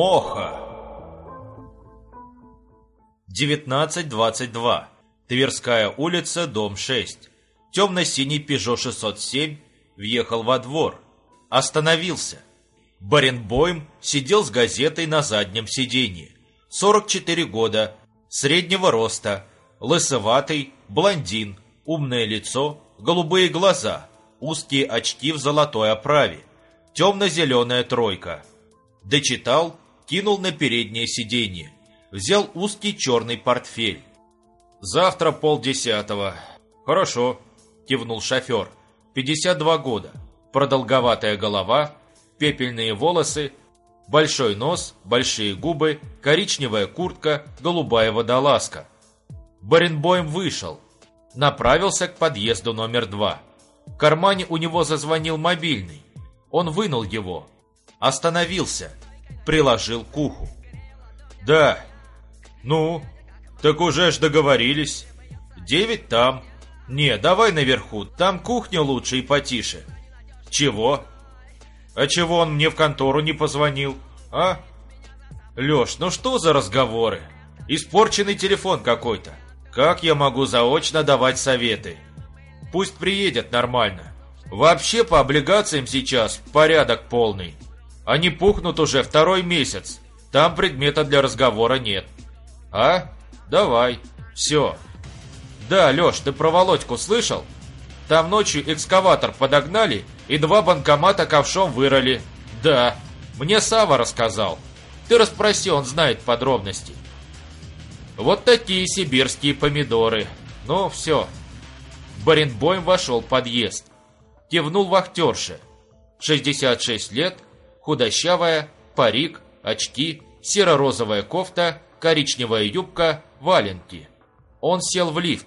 Моха. 1922. Тверская улица, дом 6. Темно-синий Пежо 607 въехал во двор. Остановился. Баренбойм сидел с газетой на заднем сиденье. 44 года, среднего роста, лысоватый, блондин, умное лицо, голубые глаза, узкие очки в золотой оправе, темно-зеленая тройка. Дочитал, кинул на переднее сиденье, взял узкий черный портфель. «Завтра полдесятого». «Хорошо», — кивнул шофер. «52 года, продолговатая голова, пепельные волосы, большой нос, большие губы, коричневая куртка, голубая водолазка. Баренбойм вышел, направился к подъезду номер два. В кармане у него зазвонил мобильный. Он вынул его, остановился, приложил к уху. «Да, ну, так уже ж договорились. Девять там. Не, давай наверху, там кухня лучше и потише». «Чего?» А чего он мне в контору не позвонил, а? Лёш, ну что за разговоры? Испорченный телефон какой-то. Как я могу заочно давать советы? Пусть приедет нормально. Вообще по облигациям сейчас порядок полный. Они пухнут уже второй месяц. Там предмета для разговора нет. А? Давай. Все. Да, Лёш, ты про Володьку слышал? Там ночью экскаватор подогнали и два банкомата ковшом вырыли. Да, мне Сава рассказал. Ты расспроси, он знает подробности. Вот такие сибирские помидоры. Ну, все. Баренбойм вошел в подъезд. Кивнул вахтерше. 66 лет, худощавая, парик, очки, серо-розовая кофта, коричневая юбка, валенки. Он сел в лифт,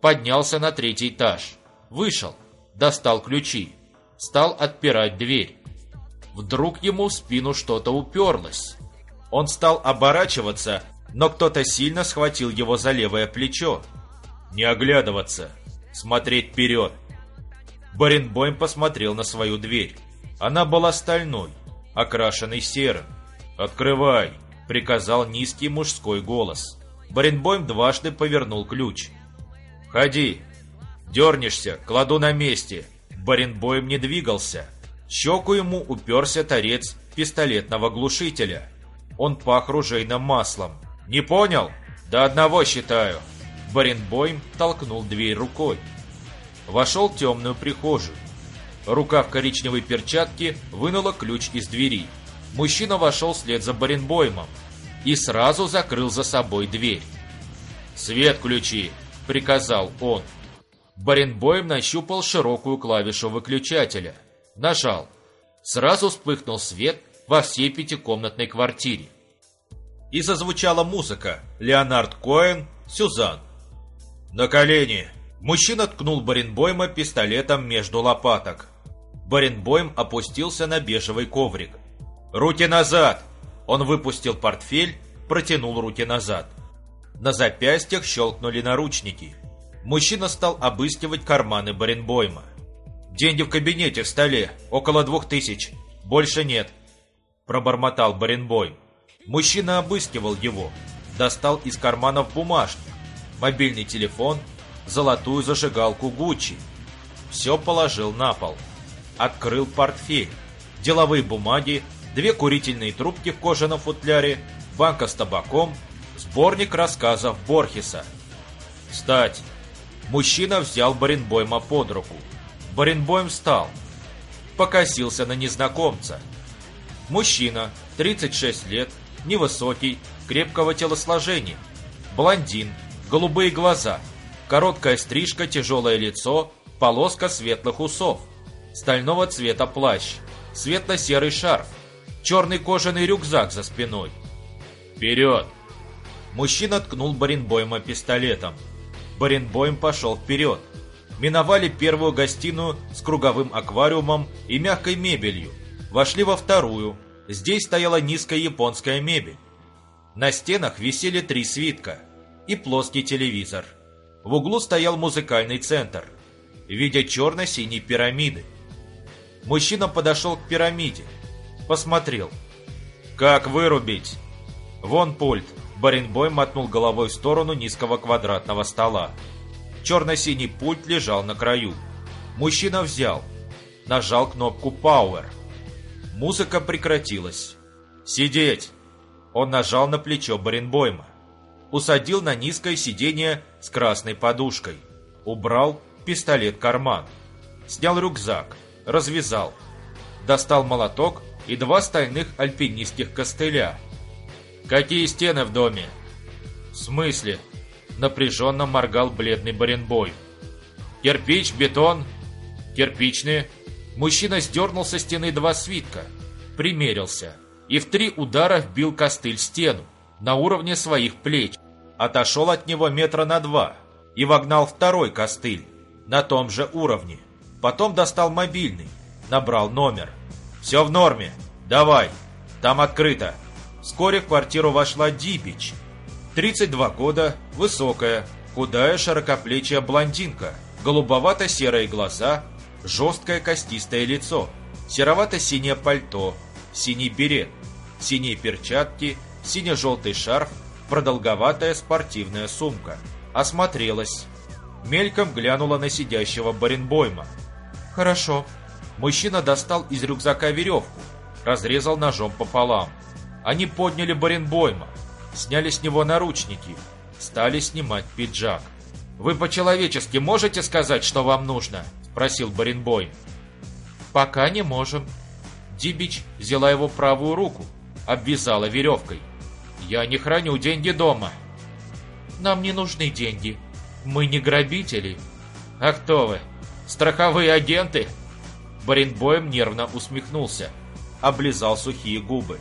поднялся на третий этаж. Вышел, достал ключи, стал отпирать дверь. Вдруг ему в спину что-то уперлось. Он стал оборачиваться, но кто-то сильно схватил его за левое плечо. Не оглядываться, смотреть вперед. Баренбойм посмотрел на свою дверь. Она была стальной, окрашенной серым. «Открывай!» — приказал низкий мужской голос. Баренбойм дважды повернул ключ. «Ходи!» Дернешься, кладу на месте. Баренбоем не двигался. Щеку ему уперся торец пистолетного глушителя. Он пах ружейным маслом. «Не понял? До одного считаю». Баренбойм толкнул дверь рукой. Вошел в темную прихожую. Рука в коричневой перчатке вынула ключ из двери. Мужчина вошел вслед за Баренбоймом и сразу закрыл за собой дверь. «Свет ключи!» — приказал он. Баренбойм нащупал широкую клавишу выключателя. Нажал. Сразу вспыхнул свет во всей пятикомнатной квартире. И зазвучала музыка. Леонард Коэн, Сюзан. «На колени!» Мужчина ткнул Баренбойма пистолетом между лопаток. Баренбойм опустился на бежевый коврик. «Руки назад!» Он выпустил портфель, протянул руки назад. На запястьях щелкнули наручники. Мужчина стал обыскивать карманы Баренбойма. «Деньги в кабинете, в столе, около двух тысяч. Больше нет», – пробормотал Баренбойм. Мужчина обыскивал его, достал из карманов бумажник, мобильный телефон, золотую зажигалку Гуччи. Все положил на пол. Открыл портфель, деловые бумаги, две курительные трубки в кожаном футляре, банка с табаком, сборник рассказов Борхеса. «Встать!» Мужчина взял Баренбойма под руку. Баренбойм встал. Покосился на незнакомца. Мужчина, 36 лет, невысокий, крепкого телосложения. Блондин, голубые глаза, короткая стрижка, тяжелое лицо, полоска светлых усов, стального цвета плащ, светло-серый шарф, черный кожаный рюкзак за спиной. «Вперед!» Мужчина ткнул Баренбойма пистолетом. Баренбойм пошел вперед. Миновали первую гостиную с круговым аквариумом и мягкой мебелью. Вошли во вторую. Здесь стояла низкая японская мебель. На стенах висели три свитка и плоский телевизор. В углу стоял музыкальный центр в виде черно-синей пирамиды. Мужчина подошел к пирамиде, посмотрел. Как вырубить? Вон пульт. Баренбой мотнул головой в сторону низкого квадратного стола. Черно-синий пульт лежал на краю. Мужчина взял. Нажал кнопку Power. Музыка прекратилась. «Сидеть!» Он нажал на плечо Баренбойма. Усадил на низкое сиденье с красной подушкой. Убрал пистолет в карман. Снял рюкзак. Развязал. Достал молоток и два стальных альпинистских костыля. «Какие стены в доме?» «В смысле?» Напряженно моргал бледный Баренбой. «Кирпич, бетон?» «Кирпичные». Мужчина сдернул со стены два свитка. Примерился. И в три удара вбил костыль в стену. На уровне своих плеч. Отошел от него метра на два. И вогнал второй костыль. На том же уровне. Потом достал мобильный. Набрал номер. «Все в норме. Давай. Там открыто». Вскоре в квартиру вошла Дибич. 32 года, высокая, худая широкоплечья блондинка, голубовато-серые глаза, жесткое костистое лицо, серовато-синее пальто, синий берет, синие перчатки, сине-желтый шарф, продолговатая спортивная сумка. Осмотрелась. Мельком глянула на сидящего Баренбойма. «Хорошо». Мужчина достал из рюкзака веревку, разрезал ножом пополам. Они подняли Баренбойма, сняли с него наручники, стали снимать пиджак. «Вы по-человечески можете сказать, что вам нужно?» – спросил Баренбойм. «Пока не можем». Дибич взяла его правую руку, обвязала веревкой. «Я не храню деньги дома». «Нам не нужны деньги. Мы не грабители». «А кто вы? Страховые агенты?» Баренбойм нервно усмехнулся, облизал сухие губы.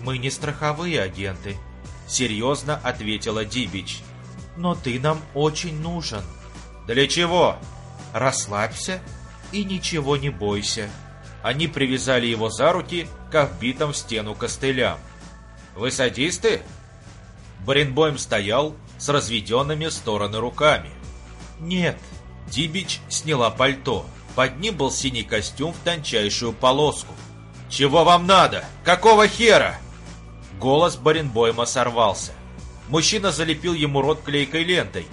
«Мы не страховые агенты», — серьезно ответила Дибич. «Но ты нам очень нужен». «Для чего?» «Расслабься и ничего не бойся». Они привязали его за руки к вбитым в стену костылям. «Вы садисты?» Баренбойм стоял с разведенными стороны руками. «Нет». Дибич сняла пальто. Под ним был синий костюм в тончайшую полоску. «Чего вам надо? Какого хера?» Голос Баренбойма сорвался. Мужчина залепил ему рот клейкой лентой.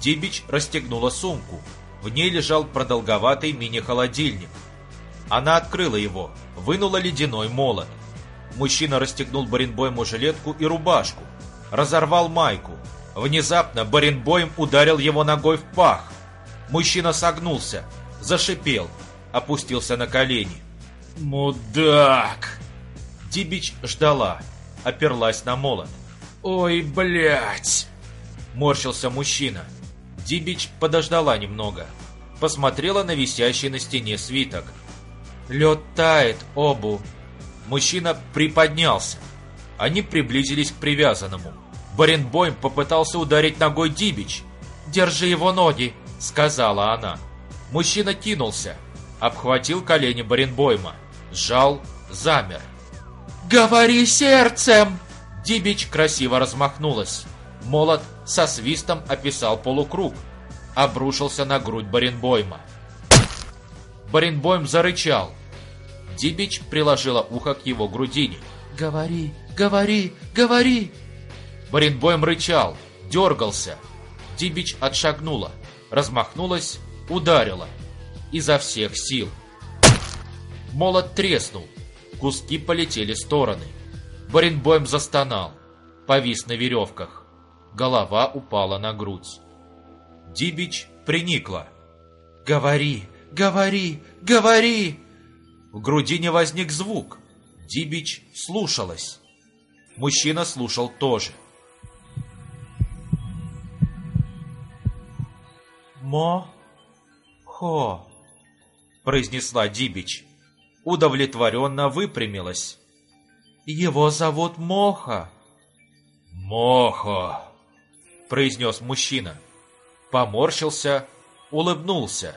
Дибич расстегнула сумку. В ней лежал продолговатый мини-холодильник. Она открыла его, вынула ледяной молот. Мужчина расстегнул Баренбойму жилетку и рубашку. Разорвал майку. Внезапно Баренбойм ударил его ногой в пах. Мужчина согнулся, зашипел, опустился на колени. «Мудак!» Дибич ждала оперлась на молот. «Ой, блядь!» Морщился мужчина. Дибич подождала немного. Посмотрела на висящий на стене свиток. «Лед тает, обу!» Мужчина приподнялся. Они приблизились к привязанному. Баренбойм попытался ударить ногой Дибич. «Держи его ноги!» — сказала она. Мужчина кинулся, обхватил колени Баренбойма, сжал, замер. «Говори сердцем!» Дибич красиво размахнулась. Молот со свистом описал полукруг. Обрушился на грудь Баренбойма. Баренбойм зарычал. Дибич приложила ухо к его грудине. «Говори, говори, говори!» Баренбойм рычал, дергался. Дибич отшагнула, размахнулась, ударила. Изо всех сил. Молот треснул. Куски полетели в стороны. Баренбойм застонал. Повис на веревках. Голова упала на грудь. Дибич приникла. «Говори, говори, говори!» В грудине возник звук. Дибич слушалась. Мужчина слушал тоже. «Мо-хо», — произнесла Дибич удовлетворенно выпрямилась. «Его зовут Моха». «Моха», — произнес мужчина. Поморщился, улыбнулся.